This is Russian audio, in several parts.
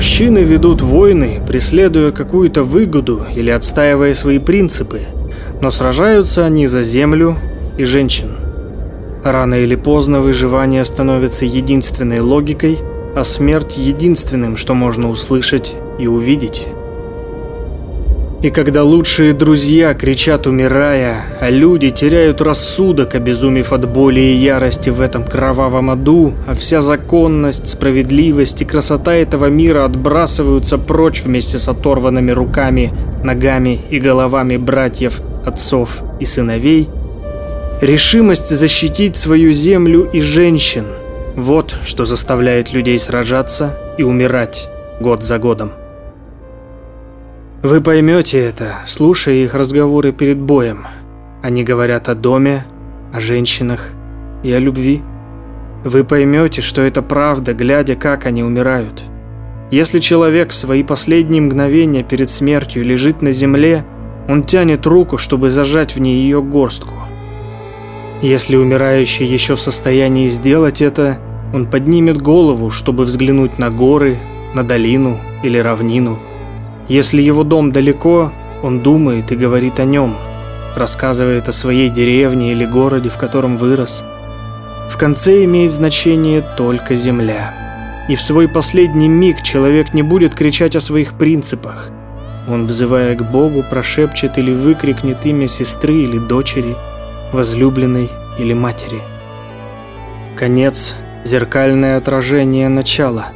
Мужчины ведут войны, преследуя какую-то выгоду или отстаивая свои принципы, но сражаются они за землю и женщин. Рано или поздно выживание становится единственной логикой, а смерть единственным, что можно услышать и увидеть. И когда лучшие друзья кричат умирая, а люди теряют рассудок, обезумев от боли и ярости в этом кровавом аду, а вся законность, справедливость и красота этого мира отбрасываются прочь вместе с оторванными руками, ногами и головами братьев, отцов и сыновей, решимость защитить свою землю и женщин – вот что заставляет людей сражаться и умирать год за годом. Вы поймете это, слушая их разговоры перед боем. Они говорят о доме, о женщинах и о любви. Вы поймете, что это правда, глядя, как они умирают. Если человек в свои последние мгновения перед смертью лежит на земле, он тянет руку, чтобы зажать в ней ее горстку. Если умирающий еще в состоянии сделать это, он поднимет голову, чтобы взглянуть на горы, на долину или равнину – если его дом далеко, он думает и говорит о нем, рассказывает о своей деревне или городе, в котором вырос. В конце имеет значение только земля. И в свой последний миг человек не будет кричать о своих принципах. Он, взывая к Богу, прошепчет или выкрикнет имя сестры или дочери, возлюбленной или матери. Конец – зеркальное отражение начала.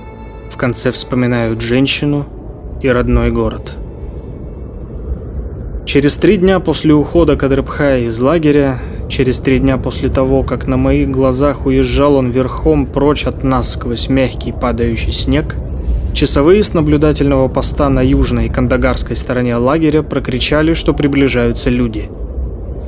В конце вспоминают женщину, и родной город. Через три дня после ухода Кадрбхая из лагеря, через три дня после того, как на моих глазах уезжал он верхом прочь от нас сквозь мягкий падающий снег, часовые с наблюдательного поста на южной кандагарской стороне лагеря прокричали, что приближаются люди.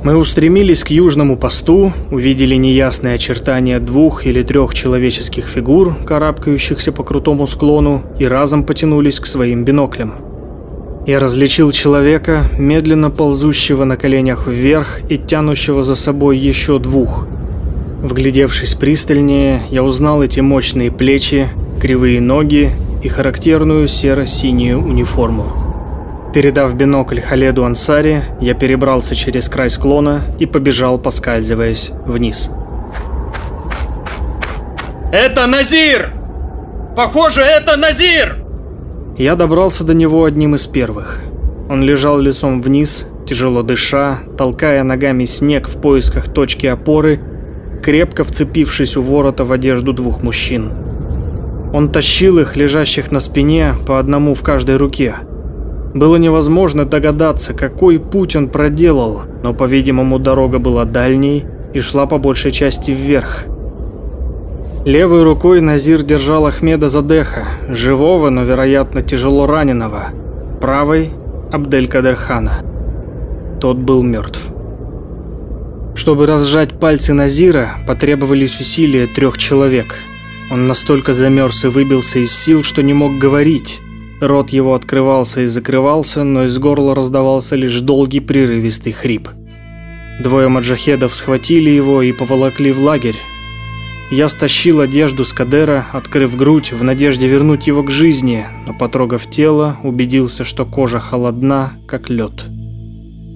Мы устремились к южному посту, увидели неясные очертания двух или трех человеческих фигур, карабкающихся по крутому склону, и разом потянулись к своим биноклям. Я различил человека, медленно ползущего на коленях вверх и тянущего за собой еще двух. Вглядевшись пристальнее, я узнал эти мощные плечи, кривые ноги и характерную серо-синюю униформу. Передав бинокль Халеду Ансари, я перебрался через край склона и побежал, поскальзываясь вниз. «Это Назир! Похоже, это Назир!» Я добрался до него одним из первых. Он лежал лицом вниз, тяжело дыша, толкая ногами снег в поисках точки опоры, крепко вцепившись у ворота в одежду двух мужчин. Он тащил их, лежащих на спине, по одному в каждой руке – было невозможно догадаться, какой путь он проделал, но, по-видимому, дорога была дальней и шла по большей части вверх. Левой рукой Назир держал Ахмеда Задеха, живого, но, вероятно, тяжело раненого. Правой – Абдель-Кадерхана. Тот был мертв. Чтобы разжать пальцы Назира, потребовались усилия трех человек. Он настолько замерз и выбился из сил, что не мог говорить. Рот его открывался и закрывался, но из горла раздавался лишь долгий прерывистый хрип. Двое маджахедов схватили его и поволокли в лагерь. Я стащил одежду с Кадера, открыв грудь, в надежде вернуть его к жизни, но, потрогав тело, убедился, что кожа холодна, как лед.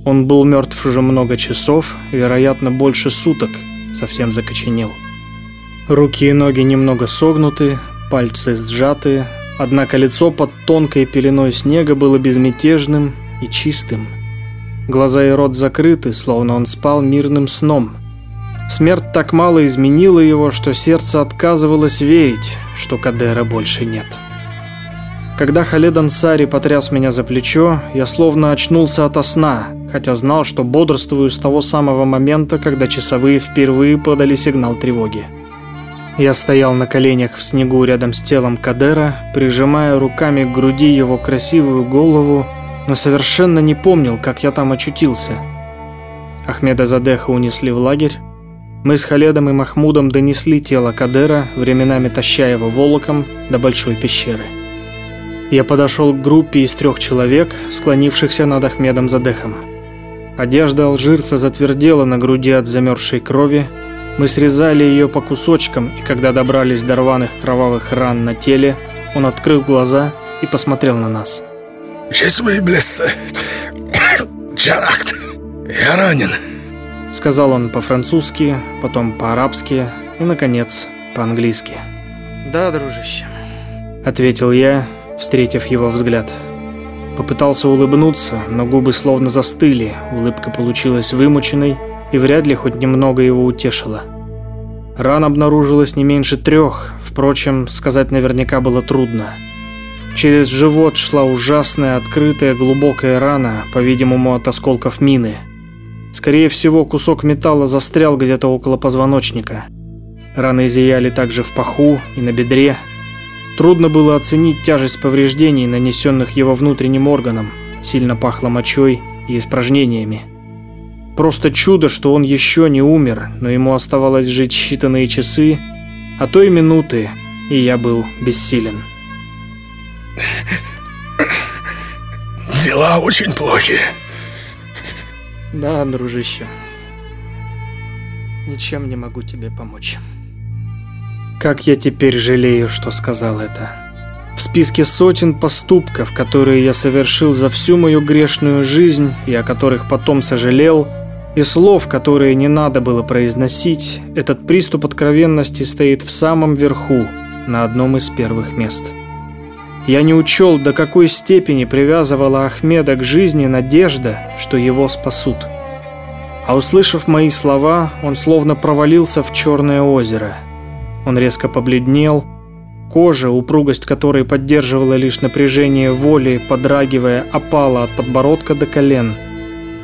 Он был мертв уже много часов, вероятно, больше суток, совсем закоченел. Руки и ноги немного согнуты, пальцы сжаты, Однако лицо под тонкой пеленой снега было безмятежным и чистым. Глаза и рот закрыты, словно он спал мирным сном. Смерть так мало изменила его, что сердце отказывалось верить, что Кадера больше нет. Когда Халед Ансари потряс меня за плечо, я словно очнулся ото сна, хотя знал, что бодрствую с того самого момента, когда часовые впервые подали сигнал тревоги. Я стоял на коленях в снегу рядом с телом Кадера, прижимая руками к груди его красивую голову, но совершенно не помнил, как я там очутился. Ахмеда Задеха унесли в лагерь. Мы с Халедом и Махмудом донесли тело Кадера, временами таща его волоком до большой пещеры. Я подошел к группе из трех человек, склонившихся над Ахмедом Задехом. Одежда алжирца затвердела на груди от замерзшей крови, мы срезали ее по кусочкам, и когда добрались до рваных кровавых ран на теле, он открыл глаза и посмотрел на нас. «Чесуи блесса. Джаракт. Я ранен», — сказал он по-французски, потом по-арабски и, наконец, по-английски. «Да, дружище», — ответил я, встретив его взгляд. Попытался улыбнуться, но губы словно застыли, улыбка получилась вымученной и вряд ли хоть немного его утешила. Ран обнаружилось не меньше трех, впрочем, сказать наверняка было трудно. Через живот шла ужасная, открытая, глубокая рана, по-видимому, от осколков мины. Скорее всего, кусок металла застрял где-то около позвоночника. Раны зияли также в паху и на бедре. Трудно было оценить тяжесть повреждений, нанесенных его внутренним органам. Сильно пахло мочой и испражнениями. Просто чудо, что он еще не умер, но ему оставалось жить считанные часы, а то и минуты, и я был бессилен. Дела очень плохи. Да, дружище. Ничем не могу тебе помочь. Как я теперь жалею, что сказал это. В списке сотен поступков, которые я совершил за всю мою грешную жизнь и о которых потом сожалел, и слов, которые не надо было произносить, этот приступ откровенности стоит в самом верху, на одном из первых мест. Я не учел, до какой степени привязывала Ахмеда к жизни надежда, что его спасут. А услышав мои слова, он словно провалился в черное озеро. Он резко побледнел, кожа, упругость которой поддерживала лишь напряжение воли, подрагивая, опала от подбородка до колен –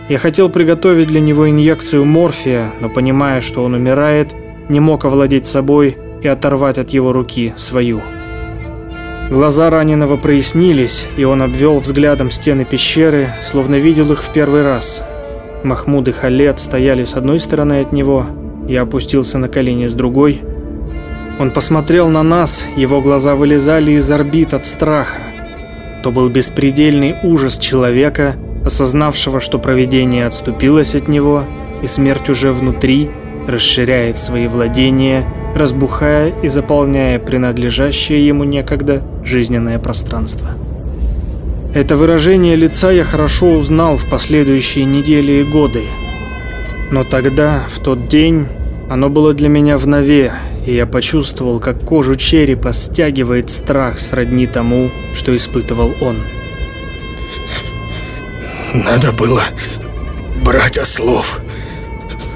я хотел приготовить для него инъекцию морфия, но понимая, что он умирает, не мог овладеть собой и оторвать от его руки свою. Глаза раненого прояснились, и он обвел взглядом стены пещеры, словно видел их в первый раз. Махмуд и Халет стояли с одной стороны от него, я опустился на колени с другой. Он посмотрел на нас, его глаза вылезали из орбит от страха. То был беспредельный ужас человека, осознавшего, что провидение отступилось от него, и смерть уже внутри расширяет свои владения, разбухая и заполняя принадлежащее ему некогда жизненное пространство. Это выражение лица я хорошо узнал в последующие недели и годы. Но тогда, в тот день, оно было для меня в нове, и я почувствовал, как кожу черепа стягивает страх сродни тому, что испытывал он. Надо было брать ослов.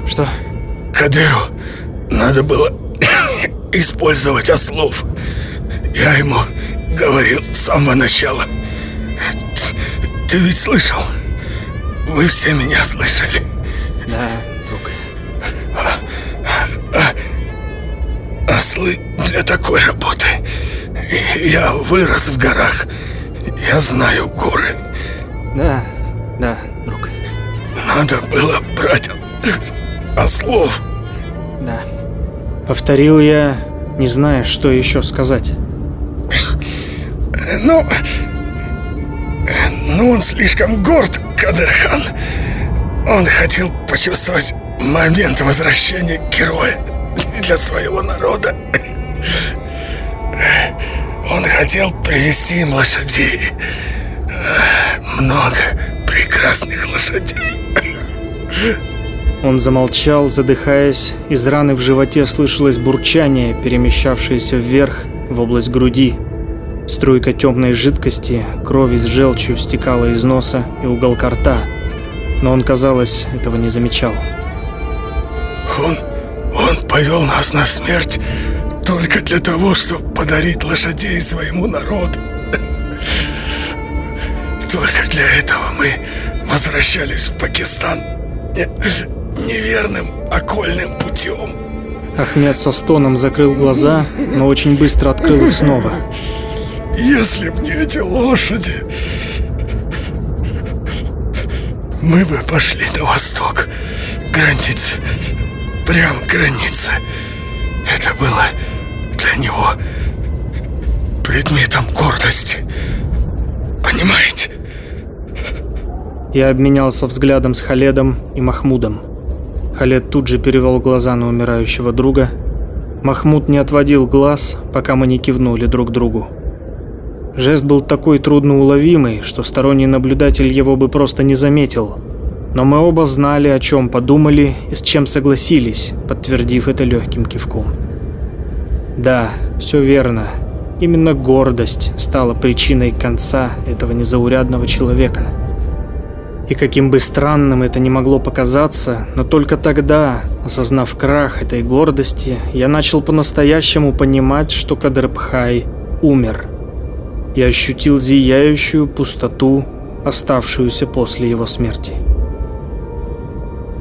Что? Кадыру надо было использовать ослов. Я ему говорил с самого начала. Ты, ты ведь слышал? Вы все меня слышали. Да, друг. А, а, ослы для такой работы. Я вырос в горах. Я знаю горы. Да, да, друг. Надо было брать ослов. Да. Повторил я, не зная, что еще сказать. Ну, ну он слишком горд, Кадырхан. Он хотел почувствовать момент возвращения героя для своего народа. Он хотел привести им лошадей. Много прекрасных лошадей. Он замолчал, задыхаясь. Из раны в животе слышалось бурчание, перемещавшееся вверх, в область груди. Струйка темной жидкости, крови с желчью стекала из носа и уголка рта. Но он, казалось, этого не замечал. Он, он повел нас на смерть только для того, чтобы подарить лошадей своему народу. Только для этого мы возвращались в Пакистан неверным окольным путем. Ахмед со стоном закрыл глаза, но очень быстро открыл их снова. Если б не эти лошади, мы бы пошли на восток, границы, прям границы. Это было для него предметом гордости. Понимаете? Я обменялся взглядом с Халедом и Махмудом. Халед тут же перевел глаза на умирающего друга. Махмуд не отводил глаз, пока мы не кивнули друг другу. Жест был такой трудноуловимый, что сторонний наблюдатель его бы просто не заметил. Но мы оба знали, о чем подумали и с чем согласились, подтвердив это легким кивком. Да, все верно. Именно гордость стала причиной конца этого незаурядного человека. И каким бы странным это ни могло показаться, но только тогда, осознав крах этой гордости, я начал по-настоящему понимать, что Кадрбхай умер. Я ощутил зияющую пустоту, оставшуюся после его смерти.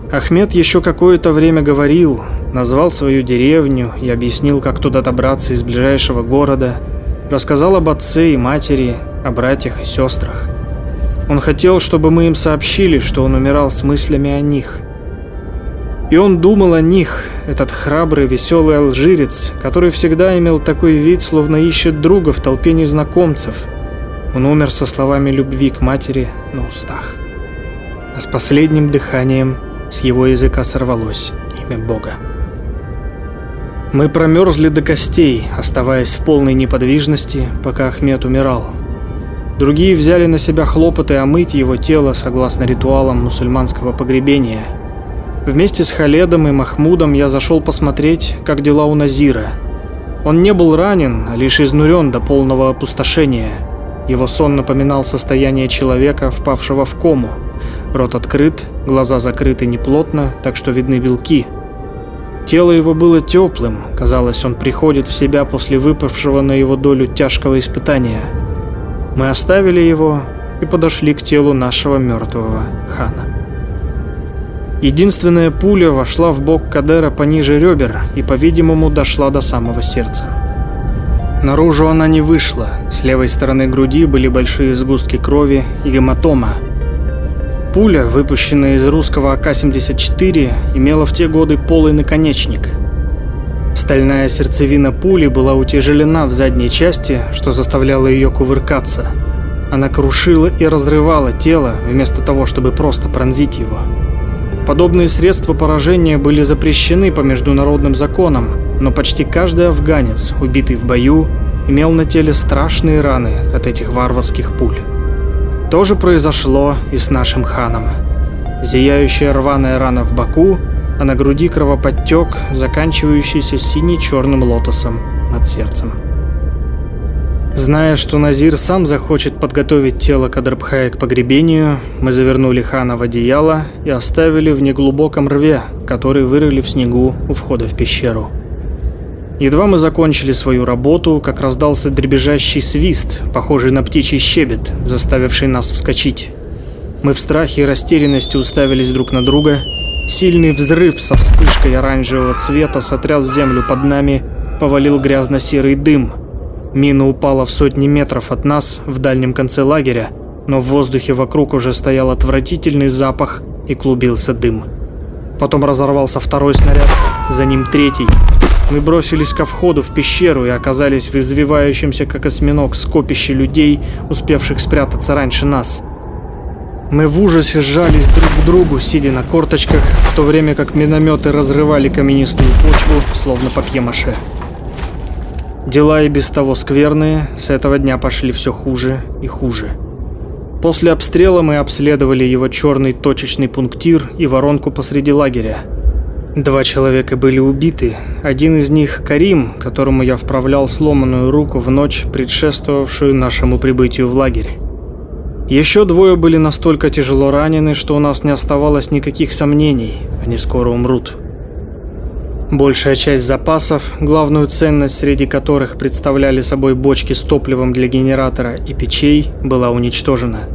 Ахмед еще какое-то время говорил, назвал свою деревню и объяснил, как туда добраться из ближайшего города, рассказал об отце и матери, о братьях и сестрах. Он хотел, чтобы мы им сообщили, что он умирал с мыслями о них. И он думал о них, этот храбрый, веселый алжирец, который всегда имел такой вид, словно ищет друга в толпе незнакомцев. Он умер со словами любви к матери на устах. А с последним дыханием с его языка сорвалось имя Бога. Мы промерзли до костей, оставаясь в полной неподвижности, пока Ахмед умирал. Другие взяли на себя хлопоты омыть его тело согласно ритуалам мусульманского погребения. Вместе с Халедом и Махмудом я зашел посмотреть, как дела у Назира. Он не был ранен, а лишь изнурен до полного опустошения. Его сон напоминал состояние человека, впавшего в кому. Рот открыт, глаза закрыты неплотно, так что видны белки – Тело его было теплым, казалось, он приходит в себя после выпавшего на его долю тяжкого испытания. Мы оставили его и подошли к телу нашего мертвого хана. Единственная пуля вошла в бок Кадера пониже ребер и, по-видимому, дошла до самого сердца. Наружу она не вышла, с левой стороны груди были большие сгустки крови и гематома – Пуля, выпущенная из русского АК-74, имела в те годы полый наконечник. Стальная сердцевина пули была утяжелена в задней части, что заставляло ее кувыркаться. Она крушила и разрывала тело, вместо того, чтобы просто пронзить его. Подобные средства поражения были запрещены по международным законам, но почти каждый афганец, убитый в бою, имел на теле страшные раны от этих варварских пуль. То же произошло и с нашим ханом. Зияющая рваная рана в боку, а на груди кровоподтек, заканчивающийся сине-черным лотосом над сердцем. Зная, что Назир сам захочет подготовить тело Кадрбхая к погребению, мы завернули хана в одеяло и оставили в неглубоком рве, который вырыли в снегу у входа в пещеру. Едва мы закончили свою работу, как раздался дребезжащий свист, похожий на птичий щебет, заставивший нас вскочить. Мы в страхе и растерянности уставились друг на друга. Сильный взрыв со вспышкой оранжевого цвета сотряс землю под нами, повалил грязно-серый дым. Мина упала в сотни метров от нас, в дальнем конце лагеря, но в воздухе вокруг уже стоял отвратительный запах и клубился дым. Потом разорвался второй снаряд, за ним третий – мы бросились ко входу в пещеру и оказались в извивающемся, как осьминог, скопище людей, успевших спрятаться раньше нас. Мы в ужасе сжались друг к другу, сидя на корточках, в то время как минометы разрывали каменистую почву, словно папье-маше. Дела и без того скверные, с этого дня пошли все хуже и хуже. После обстрела мы обследовали его черный точечный пунктир и воронку посреди лагеря. Два человека были убиты. Один из них Карим, которому я вправлял сломанную руку в ночь, предшествовавшую нашему прибытию в лагерь. Еще двое были настолько тяжело ранены, что у нас не оставалось никаких сомнений, они скоро умрут. Большая часть запасов, главную ценность среди которых представляли собой бочки с топливом для генератора и печей, была уничтожена.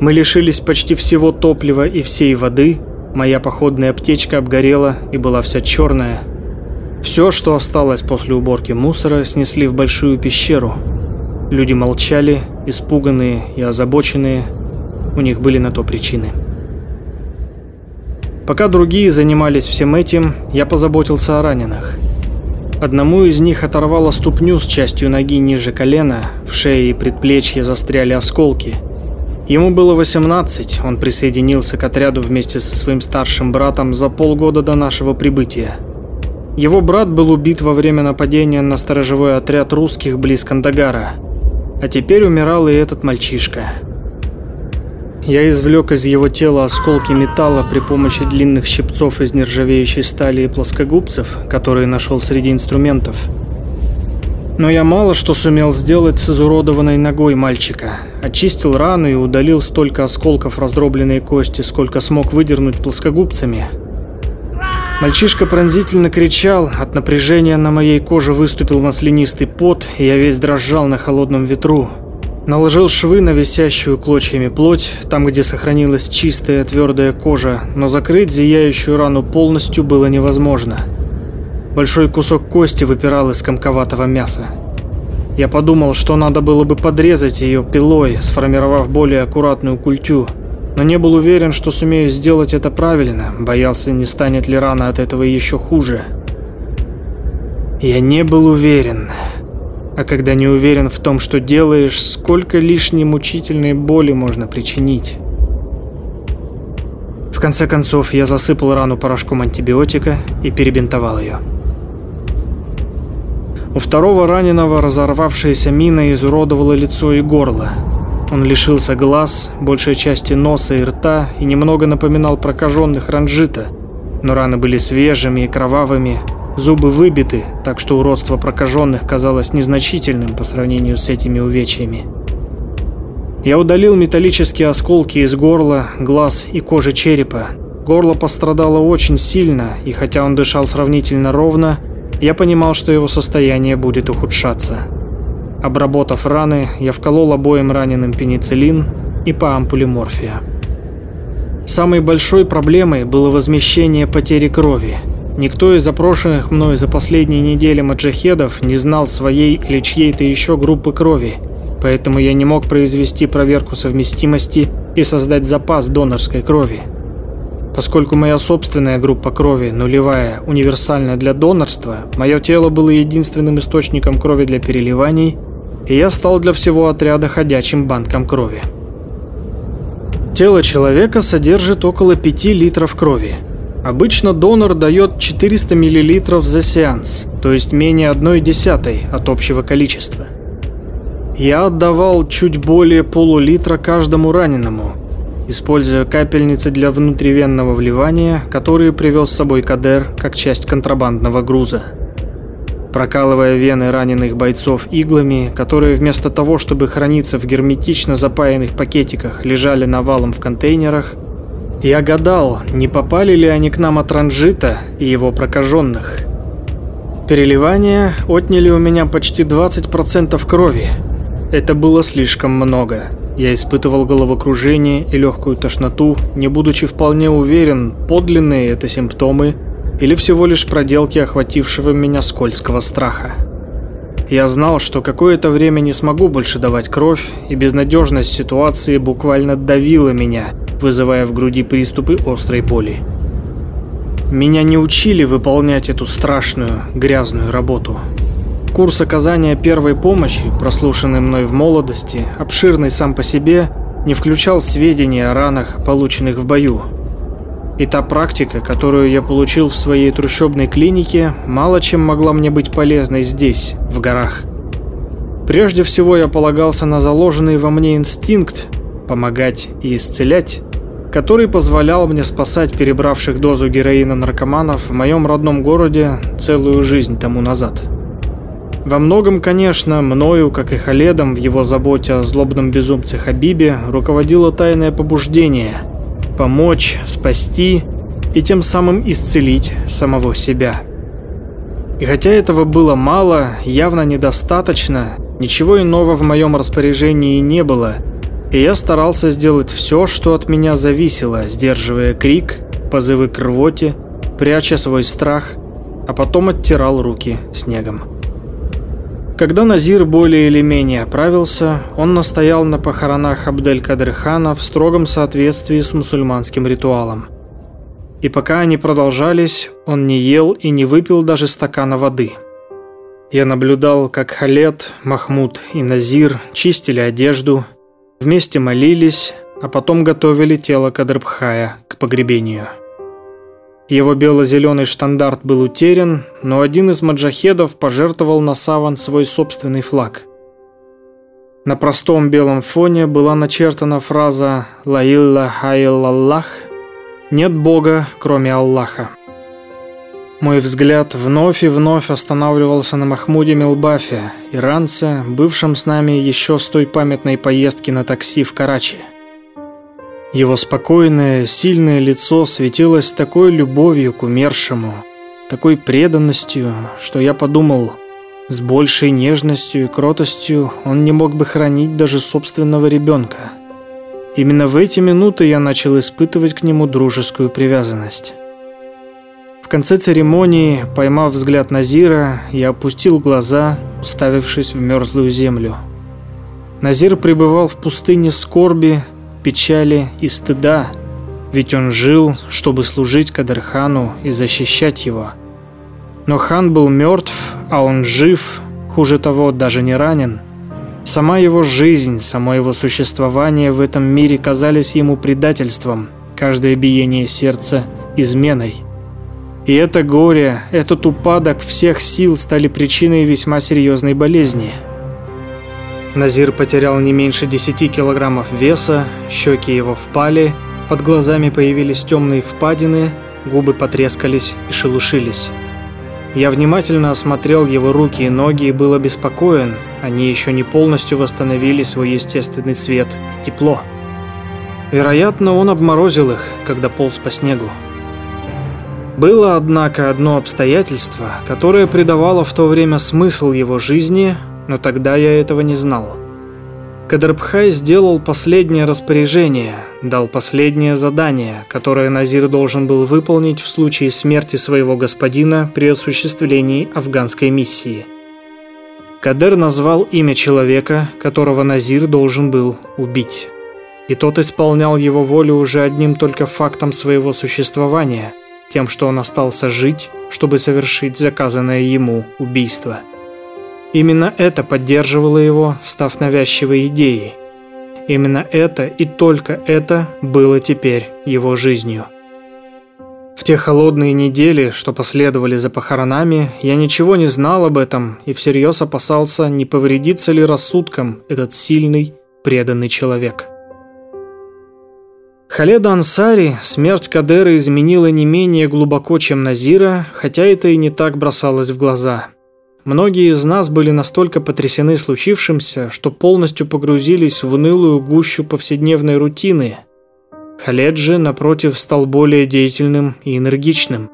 Мы лишились почти всего топлива и всей воды – Моя походная аптечка обгорела и была вся черная. Все, что осталось после уборки мусора, снесли в большую пещеру. Люди молчали, испуганные и озабоченные. У них были на то причины. Пока другие занимались всем этим, я позаботился о раненых. Одному из них оторвало ступню с частью ноги ниже колена, в шее и предплечье застряли осколки – Ему было 18, он присоединился к отряду вместе со своим старшим братом за полгода до нашего прибытия. Его брат был убит во время нападения на сторожевой отряд русских близ Кандагара. А теперь умирал и этот мальчишка. Я извлек из его тела осколки металла при помощи длинных щипцов из нержавеющей стали и плоскогубцев, которые нашел среди инструментов. Но я мало что сумел сделать с изуродованной ногой мальчика. Очистил рану и удалил столько осколков раздробленной кости, сколько смог выдернуть плоскогубцами. Мальчишка пронзительно кричал, от напряжения на моей коже выступил маслянистый пот, и я весь дрожал на холодном ветру. Наложил швы на висящую клочьями плоть, там, где сохранилась чистая твердая кожа, но закрыть зияющую рану полностью было невозможно. Большой кусок кости выпирал из комковатого мяса. Я подумал, что надо было бы подрезать ее пилой, сформировав более аккуратную культю, но не был уверен, что сумею сделать это правильно, боялся, не станет ли рана от этого еще хуже. Я не был уверен. А когда не уверен в том, что делаешь, сколько лишней мучительной боли можно причинить? В конце концов, я засыпал рану порошком антибиотика и перебинтовал ее. У второго раненого разорвавшаяся мина изуродовала лицо и горло. Он лишился глаз, большей части носа и рта и немного напоминал прокаженных ранжита, но раны были свежими и кровавыми, Зубы выбиты, так что уродство прокаженных казалось незначительным по сравнению с этими увечьями. Я удалил металлические осколки из горла, глаз и кожи черепа. Горло пострадало очень сильно, и хотя он дышал сравнительно ровно, я понимал, что его состояние будет ухудшаться. Обработав раны, я вколол обоим раненым пенициллин и по ампуле морфия. Самой большой проблемой было возмещение потери крови – Никто из запрошенных мной за последние недели маджахедов не знал своей или чьей-то еще группы крови, поэтому я не мог произвести проверку совместимости и создать запас донорской крови. Поскольку моя собственная группа крови, нулевая, универсальна для донорства, мое тело было единственным источником крови для переливаний, и я стал для всего отряда ходячим банком крови. Тело человека содержит около 5 литров крови – Обычно донор дает 400 мл за сеанс, то есть менее 1 десятой от общего количества. Я отдавал чуть более полулитра каждому раненому, используя капельницы для внутривенного вливания, которые привез с собой Кадер как часть контрабандного груза. Прокалывая вены раненых бойцов иглами, которые вместо того, чтобы храниться в герметично запаянных пакетиках, лежали навалом в контейнерах, я гадал, не попали ли они к нам от Ранжита и его прокаженных. Переливания отняли у меня почти 20% крови. Это было слишком много. Я испытывал головокружение и легкую тошноту, не будучи вполне уверен, подлинные это симптомы или всего лишь проделки охватившего меня скользкого страха. Я знал, что какое-то время не смогу больше давать кровь, и безнадежность ситуации буквально давила меня, вызывая в груди приступы острой боли. Меня не учили выполнять эту страшную, грязную работу. Курс оказания первой помощи, прослушанный мной в молодости, обширный сам по себе, не включал сведения о ранах, полученных в бою. И та практика, которую я получил в своей трущобной клинике, мало чем могла мне быть полезной здесь, в горах. Прежде всего я полагался на заложенный во мне инстинкт помогать и исцелять, который позволял мне спасать перебравших дозу героина наркоманов в моем родном городе целую жизнь тому назад. Во многом, конечно, мною, как и Халедом в его заботе о злобном безумце Хабибе, руководило тайное побуждение – помочь, спасти и тем самым исцелить самого себя. И хотя этого было мало, явно недостаточно, ничего иного в моем распоряжении не было – и я старался сделать все, что от меня зависело, сдерживая крик, позывы к рвоте, пряча свой страх, а потом оттирал руки снегом. Когда Назир более или менее оправился, он настоял на похоронах Абдель-Кадырхана в строгом соответствии с мусульманским ритуалом. И пока они продолжались, он не ел и не выпил даже стакана воды. Я наблюдал, как Халет, Махмуд и Назир чистили одежду, Вместе молились, а потом готовили тело Кадрбхая к погребению. Его бело-зеленый штандарт был утерян, но один из маджахедов пожертвовал на саван свой собственный флаг. На простом белом фоне была начертана фраза «Ла илля Аллах» «Нет Бога, кроме Аллаха». Мой взгляд вновь и вновь останавливался на Махмуде Милбафе, иранце, бывшем с нами еще с той памятной поездки на такси в Карачи. Его спокойное, сильное лицо светилось такой любовью к умершему, такой преданностью, что я подумал, с большей нежностью и кротостью он не мог бы хранить даже собственного ребенка. Именно в эти минуты я начал испытывать к нему дружескую привязанность. В конце церемонии, поймав взгляд Назира, я опустил глаза, уставившись в мерзлую землю. Назир пребывал в пустыне скорби, печали и стыда, ведь он жил, чтобы служить Кадырхану и защищать его. Но хан был мертв, а он жив, хуже того, даже не ранен. Сама его жизнь, само его существование в этом мире казались ему предательством, каждое биение сердца – изменой – и это горе, этот упадок всех сил стали причиной весьма серьезной болезни. Назир потерял не меньше 10 килограммов веса, щеки его впали, под глазами появились темные впадины, губы потрескались и шелушились. Я внимательно осмотрел его руки и ноги и был обеспокоен, они еще не полностью восстановили свой естественный цвет и тепло. Вероятно, он обморозил их, когда полз по снегу. Было, однако, одно обстоятельство, которое придавало в то время смысл его жизни, но тогда я этого не знал. Кадрбхай сделал последнее распоряжение, дал последнее задание, которое Назир должен был выполнить в случае смерти своего господина при осуществлении афганской миссии. Кадер назвал имя человека, которого Назир должен был убить. И тот исполнял его волю уже одним только фактом своего существования – тем, что он остался жить, чтобы совершить заказанное ему убийство. Именно это поддерживало его, став навязчивой идеей. Именно это и только это было теперь его жизнью. В те холодные недели, что последовали за похоронами, я ничего не знал об этом и всерьез опасался, не повредится ли рассудком этот сильный, преданный человек. Халеда Ансари смерть Кадера изменила не менее глубоко, чем Назира, хотя это и не так бросалось в глаза. Многие из нас были настолько потрясены случившимся, что полностью погрузились в унылую гущу повседневной рутины. Халед же, напротив, стал более деятельным и энергичным.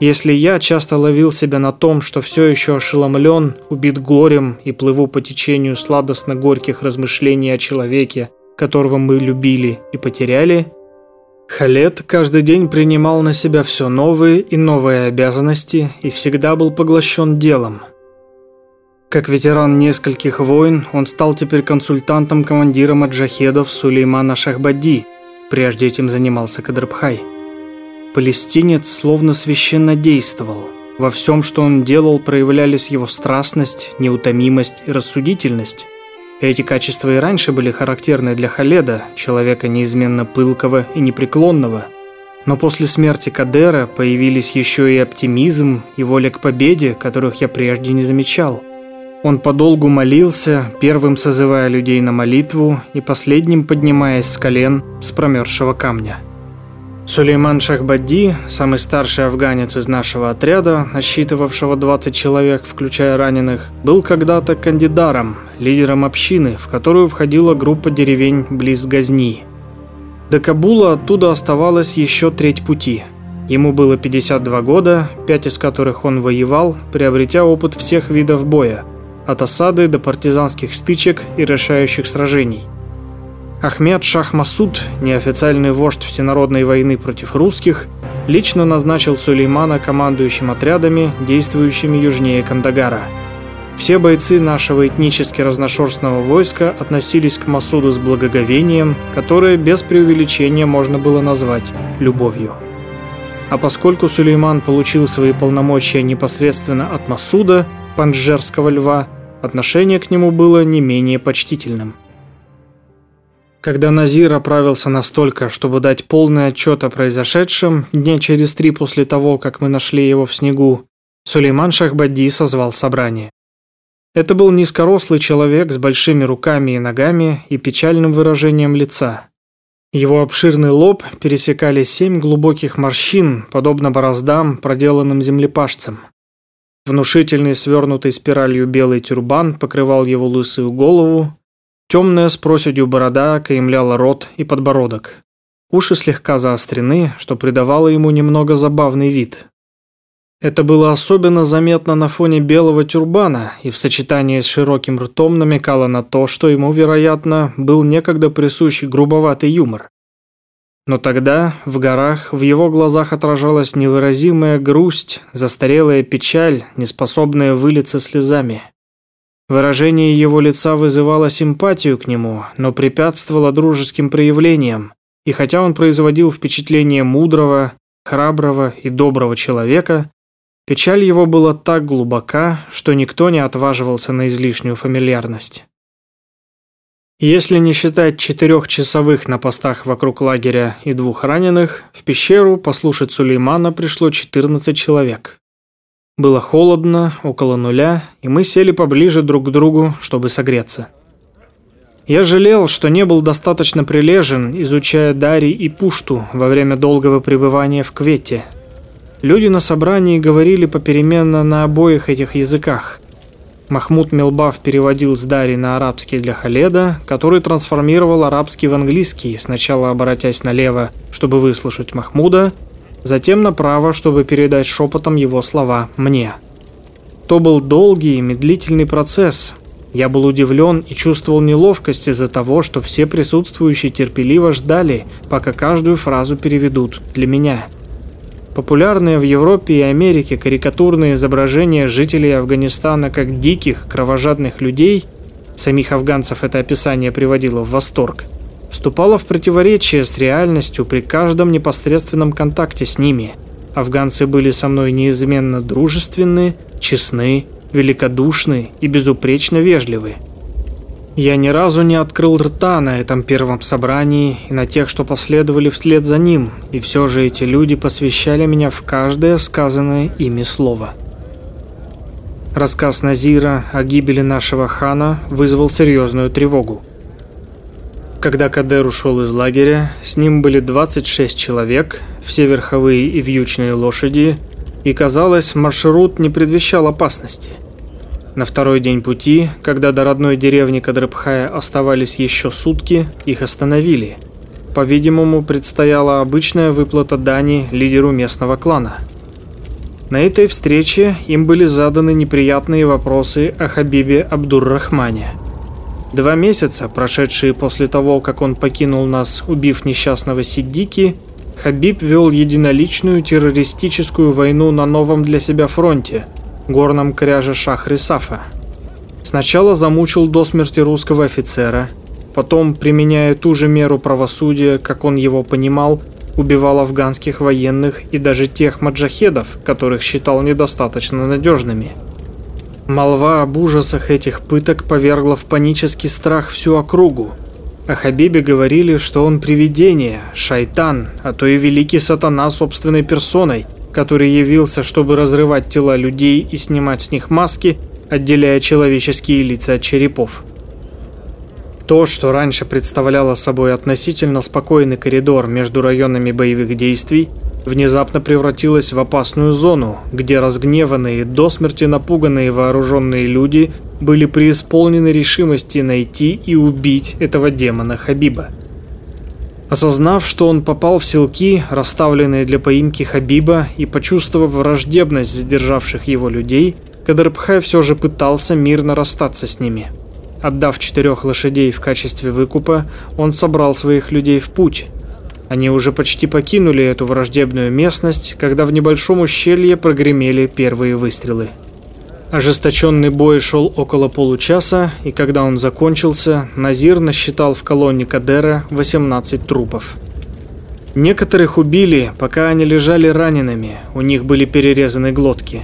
Если я часто ловил себя на том, что все еще ошеломлен, убит горем и плыву по течению сладостно-горьких размышлений о человеке, которого мы любили и потеряли, Халет каждый день принимал на себя все новые и новые обязанности и всегда был поглощен делом. Как ветеран нескольких войн, он стал теперь консультантом-командиром аджахедов Сулеймана Шахбади, прежде этим занимался Кадрбхай. Палестинец словно священно действовал. Во всем, что он делал, проявлялись его страстность, неутомимость и рассудительность. Эти качества и раньше были характерны для Халеда, человека неизменно пылкого и непреклонного. Но после смерти Кадера появились еще и оптимизм и воля к победе, которых я прежде не замечал. Он подолгу молился, первым созывая людей на молитву и последним поднимаясь с колен с промерзшего камня. Сулейман Шахбадди, самый старший афганец из нашего отряда, насчитывавшего 20 человек, включая раненых, был когда-то кандидаром, лидером общины, в которую входила группа деревень близ Газни. До Кабула оттуда оставалось еще треть пути. Ему было 52 года, пять из которых он воевал, приобретя опыт всех видов боя, от осады до партизанских стычек и решающих сражений – Ахмед Шах Масуд, неофициальный вождь всенародной войны против русских, лично назначил Сулеймана командующим отрядами, действующими южнее Кандагара. Все бойцы нашего этнически разношерстного войска относились к Масуду с благоговением, которое без преувеличения можно было назвать любовью. А поскольку Сулейман получил свои полномочия непосредственно от Масуда, панджерского льва, отношение к нему было не менее почтительным – когда Назир оправился настолько, чтобы дать полный отчет о произошедшем, дня через три после того, как мы нашли его в снегу, Сулейман Шахбади созвал собрание. Это был низкорослый человек с большими руками и ногами и печальным выражением лица. Его обширный лоб пересекали семь глубоких морщин, подобно бороздам, проделанным землепашцем. Внушительный свернутый спиралью белый тюрбан покрывал его лысую голову, темная с проседью борода каемляла рот и подбородок. Уши слегка заострены, что придавало ему немного забавный вид. Это было особенно заметно на фоне белого тюрбана и в сочетании с широким ртом намекало на то, что ему, вероятно, был некогда присущий грубоватый юмор. Но тогда, в горах, в его глазах отражалась невыразимая грусть, застарелая печаль, неспособная вылиться слезами. Выражение его лица вызывало симпатию к нему, но препятствовало дружеским проявлениям, и хотя он производил впечатление мудрого, храброго и доброго человека, Печаль его была так глубока, что никто не отваживался на излишнюю фамильярность. Если не считать четырехчасовых на постах вокруг лагеря и двух раненых, в пещеру послушать Сулеймана пришло 14 человек. Было холодно, около нуля, и мы сели поближе друг к другу, чтобы согреться. Я жалел, что не был достаточно прилежен, изучая Дари и Пушту во время долгого пребывания в Квете – Люди на собрании говорили попеременно на обоих этих языках. Махмуд Мелбав переводил с Дари на арабский для Халеда, который трансформировал арабский в английский, сначала обратясь налево, чтобы выслушать Махмуда, затем направо, чтобы передать шепотом его слова «мне». То был долгий и медлительный процесс. Я был удивлен и чувствовал неловкость из-за того, что все присутствующие терпеливо ждали, пока каждую фразу переведут для меня – Популярные в Европе и Америке карикатурные изображения жителей Афганистана как диких, кровожадных людей, самих афганцев это описание приводило в восторг, вступало в противоречие с реальностью при каждом непосредственном контакте с ними. Афганцы были со мной неизменно дружественны, честны, великодушны и безупречно вежливы. Я ни разу не открыл рта на этом первом собрании и на тех, что последовали вслед за ним, и все же эти люди посвящали меня в каждое сказанное ими слово. Рассказ Назира о гибели нашего хана вызвал серьезную тревогу. Когда Кадер ушел из лагеря, с ним были 26 человек, все верховые и вьючные лошади, и, казалось, маршрут не предвещал опасности – на второй день пути, когда до родной деревни Кадрабхая оставались еще сутки, их остановили. По-видимому, предстояла обычная выплата дани лидеру местного клана. На этой встрече им были заданы неприятные вопросы о Хабибе Абдур-Рахмане. Два месяца, прошедшие после того, как он покинул нас, убив несчастного Сиддики, Хабиб вел единоличную террористическую войну на новом для себя фронте – горном кряже Шахрисафа. Сначала замучил до смерти русского офицера, потом, применяя ту же меру правосудия, как он его понимал, убивал афганских военных и даже тех маджахедов, которых считал недостаточно надежными. Молва об ужасах этих пыток повергла в панический страх всю округу. О Хабибе говорили, что он привидение, шайтан, а то и великий сатана собственной персоной – который явился, чтобы разрывать тела людей и снимать с них маски, отделяя человеческие лица от черепов. То, что раньше представляло собой относительно спокойный коридор между районами боевых действий, внезапно превратилось в опасную зону, где разгневанные, до смерти напуганные вооруженные люди были преисполнены решимости найти и убить этого демона Хабиба. Осознав, что он попал в селки, расставленные для поимки Хабиба, и почувствовав враждебность задержавших его людей, Кадрбхай все же пытался мирно расстаться с ними. Отдав четырех лошадей в качестве выкупа, он собрал своих людей в путь. Они уже почти покинули эту враждебную местность, когда в небольшом ущелье прогремели первые выстрелы. Ожесточенный бой шел около получаса, и когда он закончился, Назир насчитал в колонне Кадера 18 трупов. Некоторых убили, пока они лежали ранеными, у них были перерезаны глотки.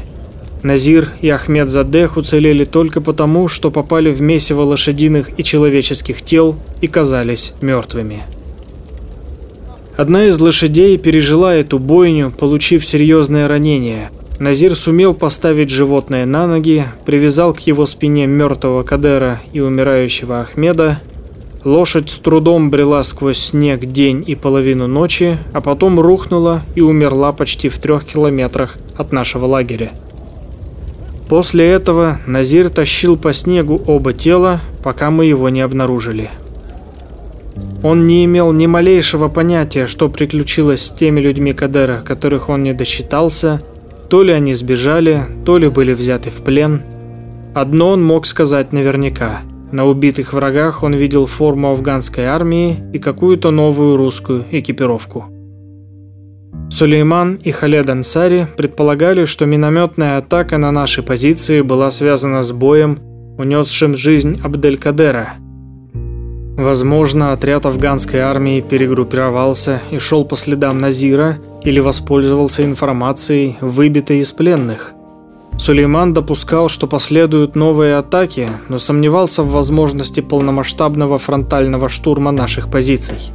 Назир и Ахмед Задех уцелели только потому, что попали в месиво лошадиных и человеческих тел и казались мертвыми. Одна из лошадей пережила эту бойню, получив серьезное ранение – Назир сумел поставить животное на ноги, привязал к его спине мертвого Кадера и умирающего Ахмеда. Лошадь с трудом брела сквозь снег день и половину ночи, а потом рухнула и умерла почти в трех километрах от нашего лагеря. После этого Назир тащил по снегу оба тела, пока мы его не обнаружили. Он не имел ни малейшего понятия, что приключилось с теми людьми Кадера, которых он не досчитался – то ли они сбежали, то ли были взяты в плен. Одно он мог сказать наверняка. На убитых врагах он видел форму афганской армии и какую-то новую русскую экипировку. Сулейман и Халед Ансари предполагали, что минометная атака на наши позиции была связана с боем, унесшим жизнь Абделькадера. Возможно, отряд афганской армии перегруппировался и шел по следам Назира – или воспользовался информацией, выбитой из пленных. Сулейман допускал, что последуют новые атаки, но сомневался в возможности полномасштабного фронтального штурма наших позиций.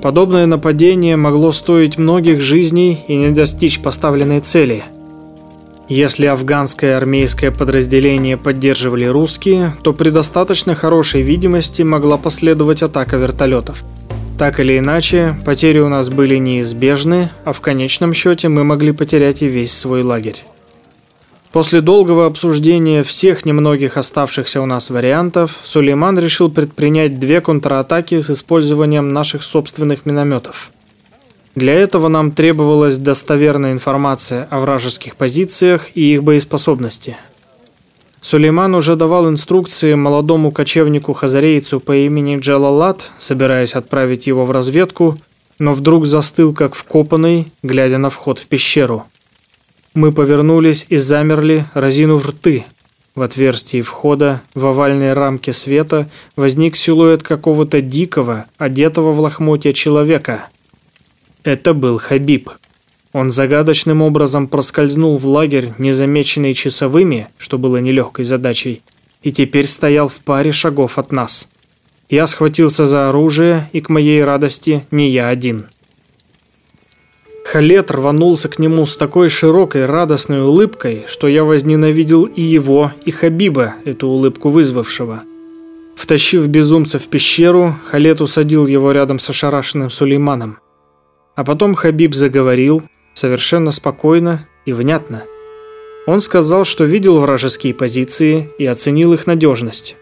Подобное нападение могло стоить многих жизней и не достичь поставленной цели. Если афганское армейское подразделение поддерживали русские, то при достаточно хорошей видимости могла последовать атака вертолетов – так или иначе, потери у нас были неизбежны, а в конечном счете мы могли потерять и весь свой лагерь. После долгого обсуждения всех немногих оставшихся у нас вариантов, Сулейман решил предпринять две контратаки с использованием наших собственных минометов. Для этого нам требовалась достоверная информация о вражеских позициях и их боеспособности – Сулейман уже давал инструкции молодому кочевнику-хазарейцу по имени Джалалат, собираясь отправить его в разведку, но вдруг застыл как вкопанный, глядя на вход в пещеру. Мы повернулись и замерли, разинув рты. В отверстии входа, в овальной рамке света, возник силуэт какого-то дикого, одетого в лохмотья человека. Это был Хабиб. Он загадочным образом проскользнул в лагерь, незамеченный часовыми, что было нелегкой задачей, и теперь стоял в паре шагов от нас. Я схватился за оружие, и к моей радости не я один. Халет рванулся к нему с такой широкой радостной улыбкой, что я возненавидел и его, и Хабиба, эту улыбку вызвавшего. Втащив безумца в пещеру, Халет усадил его рядом с ошарашенным Сулейманом. А потом Хабиб заговорил, совершенно спокойно и внятно. Он сказал, что видел вражеские позиции и оценил их надежность.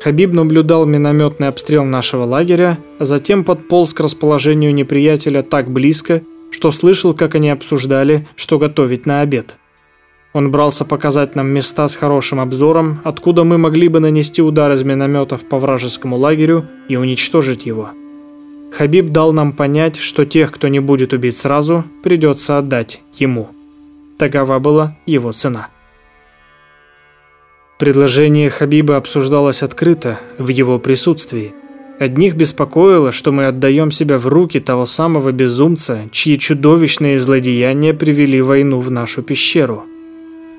Хабиб наблюдал минометный обстрел нашего лагеря, а затем подполз к расположению неприятеля так близко, что слышал, как они обсуждали, что готовить на обед. Он брался показать нам места с хорошим обзором, откуда мы могли бы нанести удар из минометов по вражескому лагерю и уничтожить его. Хабиб дал нам понять, что тех, кто не будет убить сразу, придется отдать ему. Такова была его цена. Предложение Хабиба обсуждалось открыто, в его присутствии. Одних беспокоило, что мы отдаем себя в руки того самого безумца, чьи чудовищные злодеяния привели войну в нашу пещеру.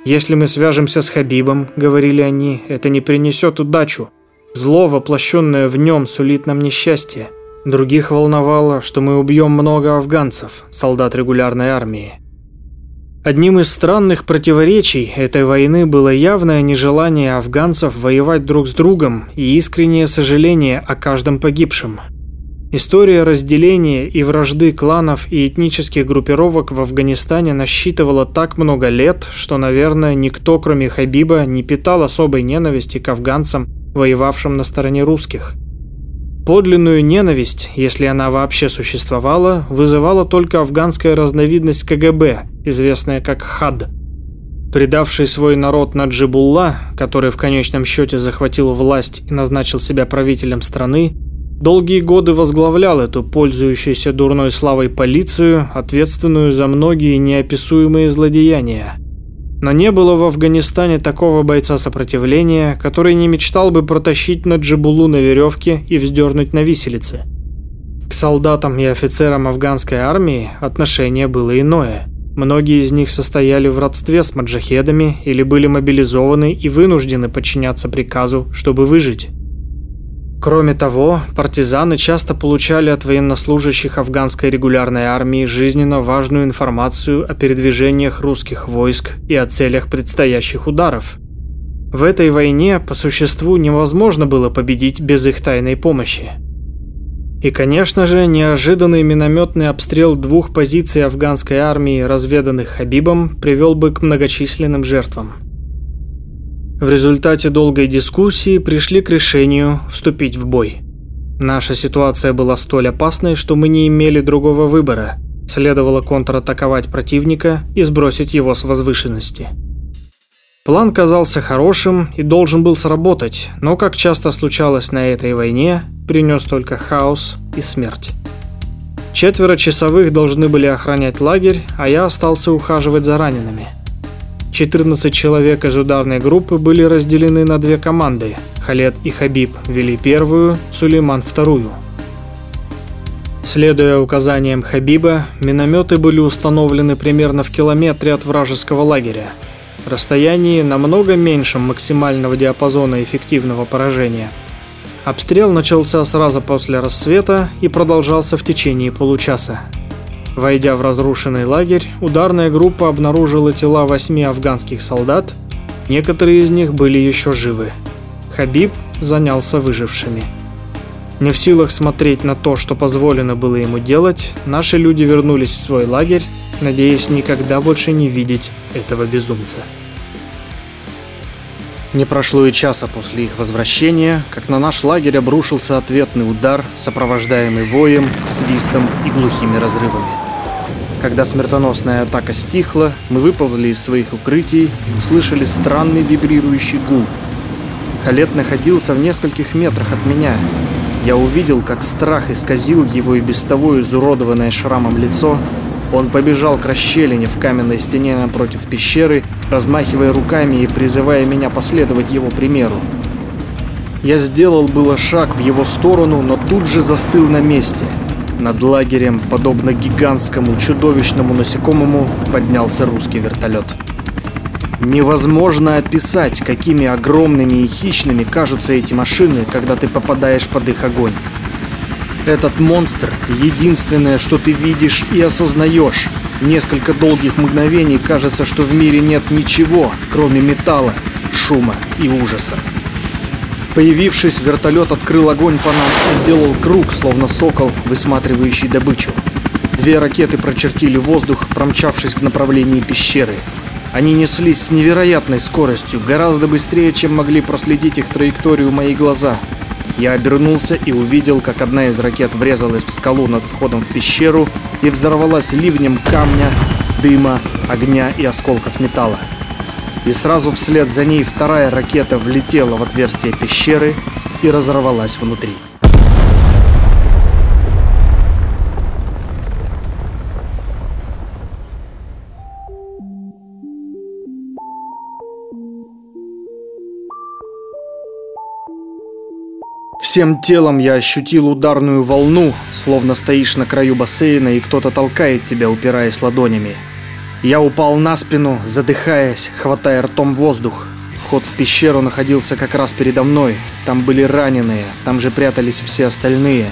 «Если мы свяжемся с Хабибом, — говорили они, — это не принесет удачу. Зло, воплощенное в нем, сулит нам несчастье. Других волновало, что мы убьем много афганцев, солдат регулярной армии. Одним из странных противоречий этой войны было явное нежелание афганцев воевать друг с другом и искреннее сожаление о каждом погибшем. История разделения и вражды кланов и этнических группировок в Афганистане насчитывала так много лет, что, наверное, никто, кроме Хабиба, не питал особой ненависти к афганцам, воевавшим на стороне русских – Подлинную ненависть, если она вообще существовала, вызывала только афганская разновидность КГБ, известная как ХАД. Предавший свой народ Наджибулла, который в конечном счете захватил власть и назначил себя правителем страны, долгие годы возглавлял эту пользующуюся дурной славой полицию, ответственную за многие неописуемые злодеяния – но не было в Афганистане такого бойца сопротивления, который не мечтал бы протащить на Джибулу на веревке и вздернуть на виселице. К солдатам и офицерам афганской армии отношение было иное. Многие из них состояли в родстве с маджахедами или были мобилизованы и вынуждены подчиняться приказу, чтобы выжить. Кроме того, партизаны часто получали от военнослужащих афганской регулярной армии жизненно важную информацию о передвижениях русских войск и о целях предстоящих ударов. В этой войне по существу невозможно было победить без их тайной помощи. И, конечно же, неожиданный минометный обстрел двух позиций афганской армии, разведанных Хабибом, привел бы к многочисленным жертвам. В результате долгой дискуссии пришли к решению вступить в бой. Наша ситуация была столь опасной, что мы не имели другого выбора. Следовало контратаковать противника и сбросить его с возвышенности. План казался хорошим и должен был сработать, но, как часто случалось на этой войне, принес только хаос и смерть. Четверо часовых должны были охранять лагерь, а я остался ухаживать за ранеными. 14 человек из ударной группы были разделены на две команды. Халет и Хабиб вели первую, Сулейман вторую. Следуя указаниям Хабиба, минометы были установлены примерно в километре от вражеского лагеря – расстоянии намного меньшем максимального диапазона эффективного поражения. Обстрел начался сразу после рассвета и продолжался в течение получаса. Войдя в разрушенный лагерь, ударная группа обнаружила тела восьми афганских солдат, некоторые из них были еще живы. Хабиб занялся выжившими. Не в силах смотреть на то, что позволено было ему делать, наши люди вернулись в свой лагерь, надеясь никогда больше не видеть этого безумца. Не прошло и часа после их возвращения, как на наш лагерь обрушился ответный удар, сопровождаемый воем, свистом и глухими разрывами. Когда смертоносная атака стихла, мы выползли из своих укрытий и услышали странный вибрирующий гул. Халет находился в нескольких метрах от меня. Я увидел, как страх исказил его и без того изуродованное шрамом лицо, он побежал к расщелине в каменной стене напротив пещеры, размахивая руками и призывая меня последовать его примеру. Я сделал было шаг в его сторону, но тут же застыл на месте. Над лагерем, подобно гигантскому чудовищному насекомому, поднялся русский вертолет. Невозможно описать, какими огромными и хищными кажутся эти машины, когда ты попадаешь под их огонь. Этот монстр — единственное, что ты видишь и осознаешь. Несколько долгих мгновений кажется, что в мире нет ничего, кроме металла, шума и ужаса. Появившись, вертолет открыл огонь по нам и сделал круг, словно сокол, высматривающий добычу. Две ракеты прочертили воздух, промчавшись в направлении пещеры. Они неслись с невероятной скоростью, гораздо быстрее, чем могли проследить их траекторию мои глаза. Я обернулся и увидел, как одна из ракет врезалась в скалу над входом в пещеру и взорвалась ливнем камня, дыма, огня и осколков металла. И сразу вслед за ней вторая ракета влетела в отверстие пещеры и разорвалась внутри. Всем телом я ощутил ударную волну, словно стоишь на краю бассейна и кто-то толкает тебя, упираясь ладонями. Я упал на спину, задыхаясь, хватая ртом воздух. Вход в пещеру находился как раз передо мной. Там были раненые, там же прятались все остальные.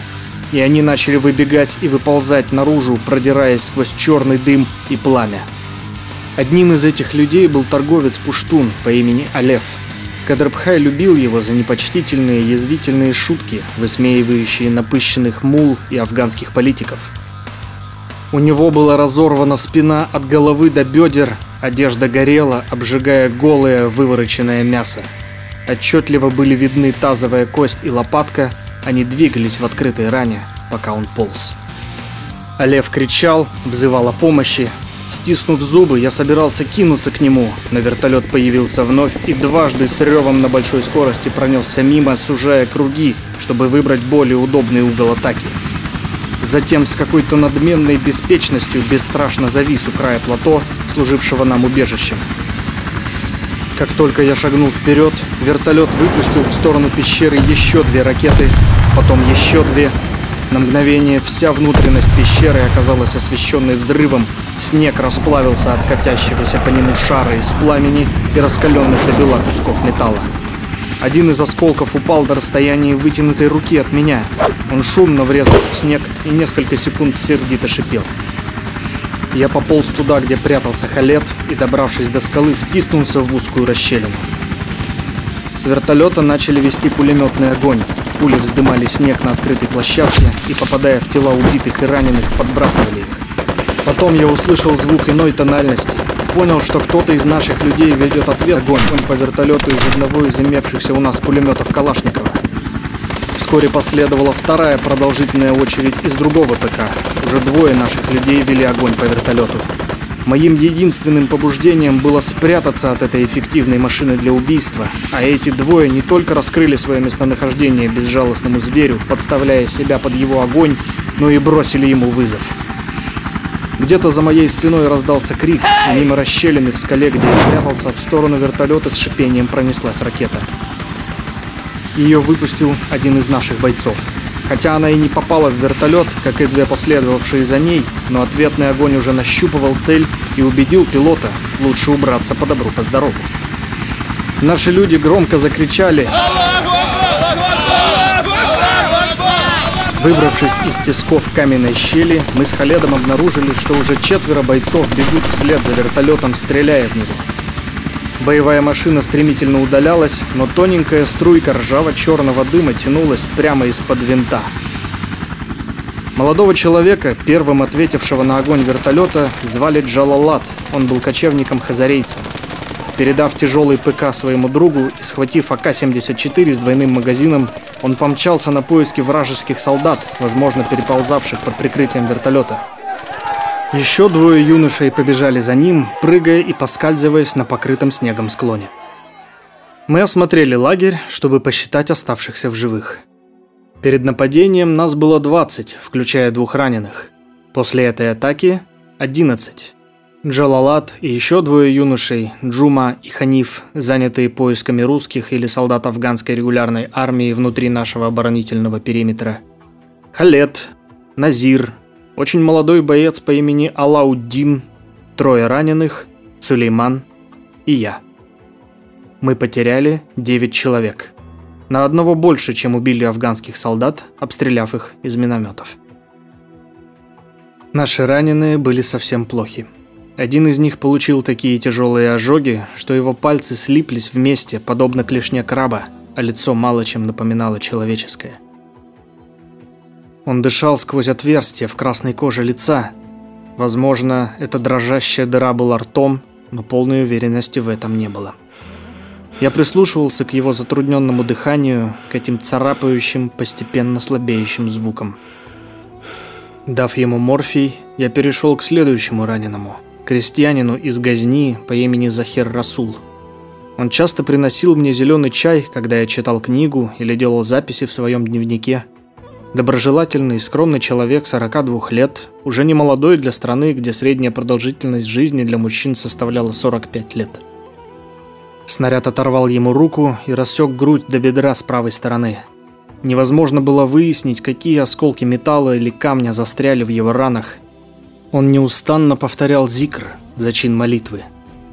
И они начали выбегать и выползать наружу, продираясь сквозь черный дым и пламя. Одним из этих людей был торговец Пуштун по имени Алеф – Кадрбхай любил его за непочтительные язвительные шутки, высмеивающие напыщенных мул и афганских политиков. У него была разорвана спина от головы до бедер, одежда горела, обжигая голое вывороченное мясо. Отчетливо были видны тазовая кость и лопатка, они двигались в открытой ране, пока он полз. Олев кричал, взывал о помощи, Стиснув зубы, я собирался кинуться к нему, но вертолет появился вновь и дважды с ревом на большой скорости пронесся мимо, сужая круги, чтобы выбрать более удобный угол атаки. Затем с какой-то надменной беспечностью бесстрашно завис у края плато, служившего нам убежищем. Как только я шагнул вперед, вертолет выпустил в сторону пещеры еще две ракеты, потом еще две, на мгновение вся внутренность пещеры оказалась освещенной взрывом. Снег расплавился от катящегося по нему шара из пламени и раскаленных до бела кусков металла. Один из осколков упал до расстояния вытянутой руки от меня. Он шумно врезался в снег и несколько секунд сердито шипел. Я пополз туда, где прятался Халет, и, добравшись до скалы, втиснулся в узкую расщелину. С вертолета начали вести пулеметный огонь. Пули вздымали снег на открытой площадке и, попадая в тела убитых и раненых, подбрасывали их. Потом я услышал звук иной тональности. Понял, что кто-то из наших людей ведет ответ огонь по вертолету из одного из имевшихся у нас пулеметов Калашникова. Вскоре последовала вторая продолжительная очередь из другого ПК. Уже двое наших людей вели огонь по вертолету. Моим единственным побуждением было спрятаться от этой эффективной машины для убийства, а эти двое не только раскрыли свое местонахождение безжалостному зверю, подставляя себя под его огонь, но и бросили ему вызов. Где-то за моей спиной раздался крик, и мимо расщелины в скале, где я прятался, в сторону вертолета с шипением пронеслась ракета. Ее выпустил один из наших бойцов. Хотя она и не попала в вертолет, как и две последовавшие за ней, но ответный огонь уже нащупывал цель и убедил пилота лучше убраться по добру, по здорову. Наши люди громко закричали Выбравшись из тисков каменной щели, мы с Халедом обнаружили, что уже четверо бойцов бегут вслед за вертолетом, стреляя в него. Боевая машина стремительно удалялась, но тоненькая струйка ржаво-черного дыма тянулась прямо из-под винта. Молодого человека, первым ответившего на огонь вертолета, звали Джалалат. Он был кочевником хазарейца. Передав тяжелый ПК своему другу и схватив АК-74 с двойным магазином, он помчался на поиски вражеских солдат, возможно, переползавших под прикрытием вертолета. Еще двое юношей побежали за ним, прыгая и поскальзываясь на покрытом снегом склоне. Мы осмотрели лагерь, чтобы посчитать оставшихся в живых. Перед нападением нас было 20, включая двух раненых. После этой атаки – 11. Джалалат и еще двое юношей, Джума и Ханиф, занятые поисками русских или солдат афганской регулярной армии внутри нашего оборонительного периметра. Халет, Назир, очень молодой боец по имени Алауддин, трое раненых, Сулейман и я. Мы потеряли 9 человек. На одного больше, чем убили афганских солдат, обстреляв их из минометов. Наши раненые были совсем плохи. Один из них получил такие тяжелые ожоги, что его пальцы слиплись вместе, подобно клешне краба, а лицо мало чем напоминало человеческое. Он дышал сквозь отверстие в красной коже лица. Возможно, эта дрожащая дыра была ртом, но полной уверенности в этом не было. Я прислушивался к его затрудненному дыханию, к этим царапающим, постепенно слабеющим звукам. Дав ему морфий, я перешел к следующему раненому – крестьянину из Газни по имени Захир Расул. Он часто приносил мне зеленый чай, когда я читал книгу или делал записи в своем дневнике. Доброжелательный и скромный человек 42 лет, уже не молодой для страны, где средняя продолжительность жизни для мужчин составляла 45 лет. Снаряд оторвал ему руку и рассек грудь до бедра с правой стороны. Невозможно было выяснить, какие осколки металла или камня застряли в его ранах, он неустанно повторял зикр, зачин молитвы.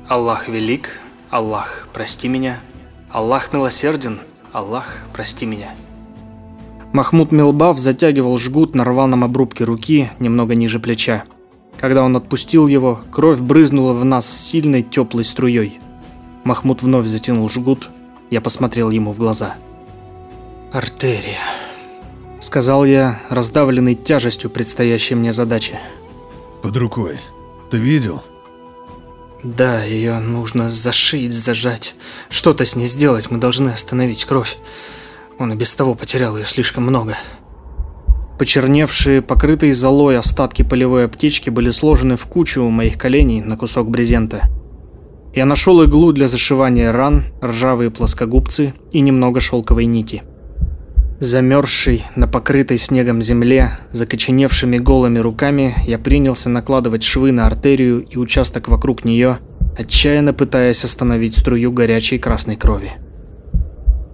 «Аллах велик, Аллах, прости меня, Аллах милосерден, Аллах, прости меня». Махмуд Милбав затягивал жгут на рваном обрубке руки немного ниже плеча. Когда он отпустил его, кровь брызнула в нас сильной теплой струей. Махмуд вновь затянул жгут, я посмотрел ему в глаза. «Артерия», — сказал я, раздавленный тяжестью предстоящей мне задачи под рукой. Ты видел? Да, ее нужно зашить, зажать. Что-то с ней сделать, мы должны остановить кровь. Он и без того потерял ее слишком много. Почерневшие, покрытые золой остатки полевой аптечки были сложены в кучу у моих коленей на кусок брезента. Я нашел иглу для зашивания ран, ржавые плоскогубцы и немного шелковой нити. Замерзший на покрытой снегом земле, закоченевшими голыми руками, я принялся накладывать швы на артерию и участок вокруг нее, отчаянно пытаясь остановить струю горячей красной крови.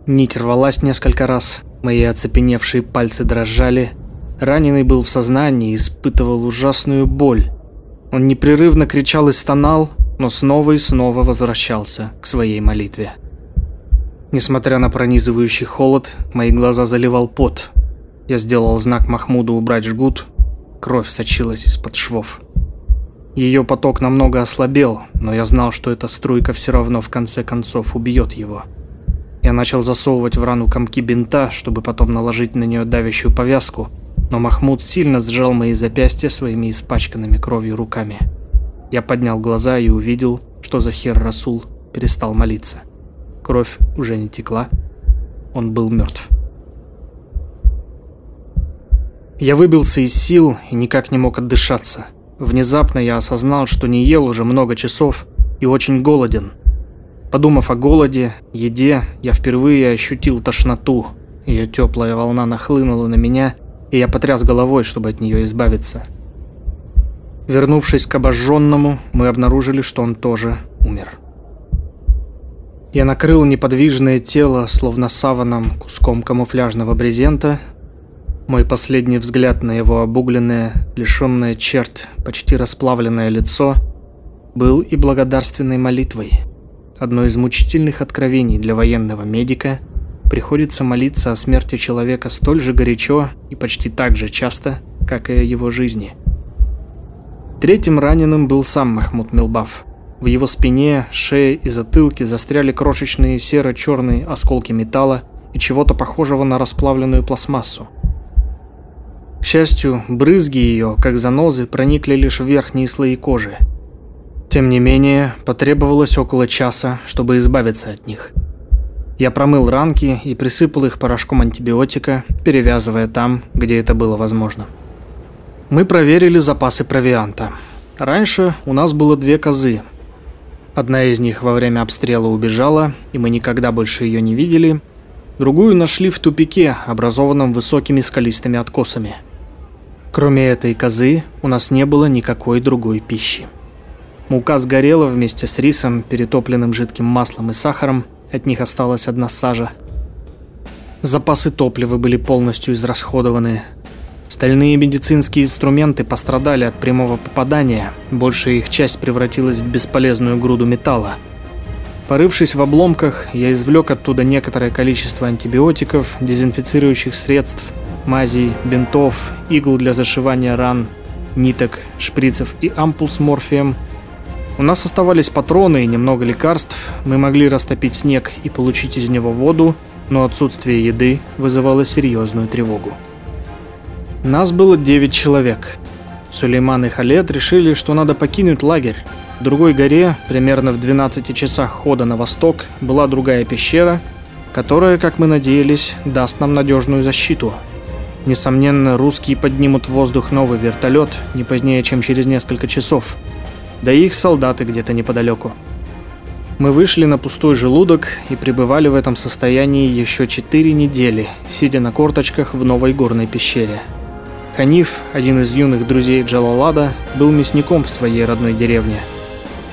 Нить рвалась несколько раз, мои оцепеневшие пальцы дрожали. Раненый был в сознании и испытывал ужасную боль. Он непрерывно кричал и стонал, но снова и снова возвращался к своей молитве. Несмотря на пронизывающий холод, мои глаза заливал пот. Я сделал знак Махмуду убрать жгут. Кровь сочилась из-под швов. Ее поток намного ослабел, но я знал, что эта струйка все равно в конце концов убьет его. Я начал засовывать в рану комки бинта, чтобы потом наложить на нее давящую повязку, но Махмуд сильно сжал мои запястья своими испачканными кровью руками. Я поднял глаза и увидел, что Захир Расул перестал молиться. Кровь уже не текла, он был мертв. Я выбился из сил и никак не мог отдышаться. Внезапно я осознал, что не ел уже много часов и очень голоден. Подумав о голоде, еде, я впервые ощутил тошноту. Ее теплая волна нахлынула на меня, и я потряс головой, чтобы от нее избавиться. Вернувшись к обожженному, мы обнаружили, что он тоже умер. Я накрыл неподвижное тело, словно саваном, куском камуфляжного брезента. Мой последний взгляд на его обугленное, лишенное черт, почти расплавленное лицо был и благодарственной молитвой – одно из мучительных откровений для военного медика, приходится молиться о смерти человека столь же горячо и почти так же часто, как и о его жизни. Третьим раненым был сам Махмуд Милбаф. В его спине, шее и затылке застряли крошечные серо-черные осколки металла и чего-то похожего на расплавленную пластмассу. К счастью, брызги ее, как занозы, проникли лишь в верхние слои кожи – тем не менее, потребовалось около часа, чтобы избавиться от них. Я промыл ранки и присыпал их порошком антибиотика, перевязывая там, где это было возможно. Мы проверили запасы провианта. Раньше у нас было две козы. Одна из них во время обстрела убежала, и мы никогда больше ее не видели. Другую нашли в тупике, образованном высокими скалистыми откосами. Кроме этой козы, у нас не было никакой другой пищи. Мука сгорела вместе с рисом, перетопленным жидким маслом и сахаром. От них осталась одна сажа. Запасы топлива были полностью израсходованы. Стальные медицинские инструменты пострадали от прямого попадания. Большая их часть превратилась в бесполезную груду металла. Порывшись в обломках, я извлек оттуда некоторое количество антибиотиков, дезинфицирующих средств, мазей, бинтов, игл для зашивания ран, ниток, шприцев и ампул с морфием – у нас оставались патроны и немного лекарств, мы могли растопить снег и получить из него воду, но отсутствие еды вызывало серьезную тревогу. Нас было 9 человек. Сулейман и Халет решили, что надо покинуть лагерь. В другой горе, примерно в 12 часах хода на восток, была другая пещера, которая, как мы надеялись, даст нам надежную защиту. Несомненно, русские поднимут в воздух новый вертолет не позднее, чем через несколько часов – да и их солдаты где-то неподалеку. Мы вышли на пустой желудок и пребывали в этом состоянии еще четыре недели, сидя на корточках в новой горной пещере. Ханиф, один из юных друзей Джалалада, был мясником в своей родной деревне.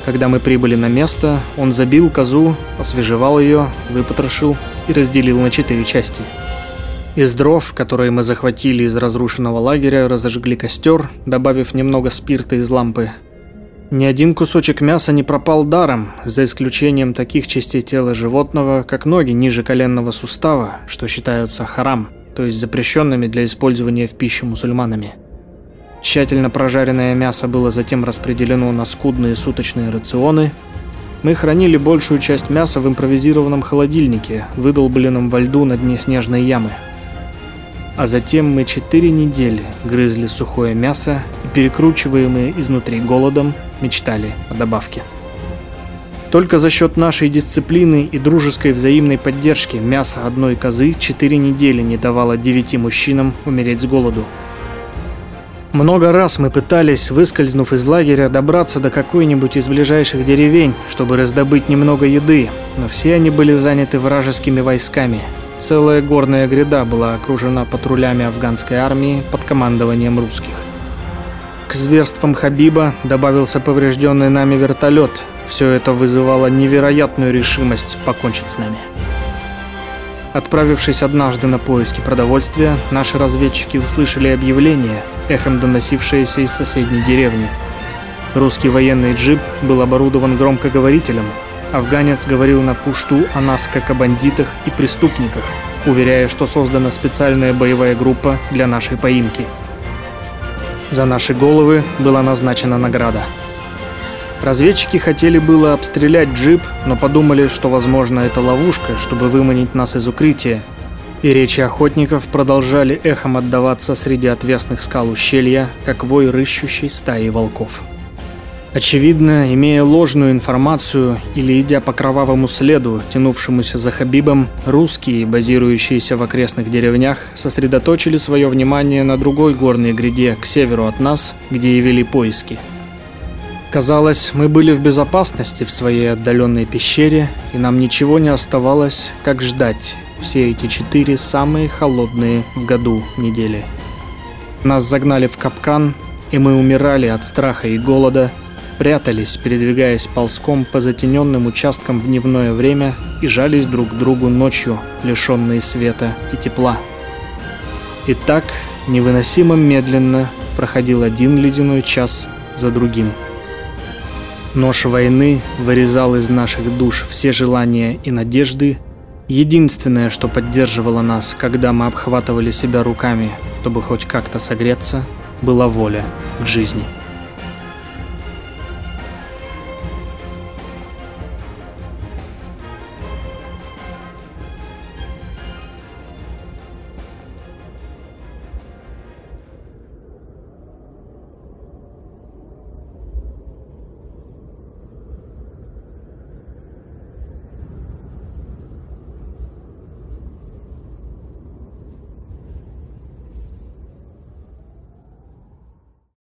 Когда мы прибыли на место, он забил козу, освежевал ее, выпотрошил и разделил на четыре части. Из дров, которые мы захватили из разрушенного лагеря, разожгли костер, добавив немного спирта из лампы, ни один кусочек мяса не пропал даром, за исключением таких частей тела животного, как ноги ниже коленного сустава, что считаются харам, то есть запрещенными для использования в пищу мусульманами. Тщательно прожаренное мясо было затем распределено на скудные суточные рационы. Мы хранили большую часть мяса в импровизированном холодильнике, выдолбленном во льду на дне снежной ямы – а затем мы четыре недели грызли сухое мясо и, перекручиваемые изнутри голодом, мечтали о добавке. Только за счет нашей дисциплины и дружеской взаимной поддержки мясо одной козы четыре недели не давало девяти мужчинам умереть с голоду. Много раз мы пытались, выскользнув из лагеря, добраться до какой-нибудь из ближайших деревень, чтобы раздобыть немного еды, но все они были заняты вражескими войсками, Целая горная гряда была окружена патрулями афганской армии под командованием русских. К зверствам Хабиба добавился поврежденный нами вертолет. Все это вызывало невероятную решимость покончить с нами. Отправившись однажды на поиски продовольствия, наши разведчики услышали объявление, эхом доносившееся из соседней деревни. Русский военный джип был оборудован громкоговорителем, Афганец говорил на пушту о нас как о бандитах и преступниках, уверяя, что создана специальная боевая группа для нашей поимки. За наши головы была назначена награда. Разведчики хотели было обстрелять джип, но подумали, что, возможно, это ловушка, чтобы выманить нас из укрытия. И речи охотников продолжали эхом отдаваться среди отвесных скал ущелья, как вой рыщущей стаи волков. Очевидно, имея ложную информацию или идя по кровавому следу, тянувшемуся за Хабибом, русские, базирующиеся в окрестных деревнях, сосредоточили свое внимание на другой горной гряде к северу от нас, где и вели поиски. Казалось, мы были в безопасности в своей отдаленной пещере, и нам ничего не оставалось, как ждать все эти четыре самые холодные в году недели. Нас загнали в капкан, и мы умирали от страха и голода – прятались, передвигаясь ползком по затененным участкам в дневное время и жались друг к другу ночью, лишенные света и тепла. И так невыносимо медленно проходил один ледяной час за другим. Нож войны вырезал из наших душ все желания и надежды. Единственное, что поддерживало нас, когда мы обхватывали себя руками, чтобы хоть как-то согреться, была воля к жизни.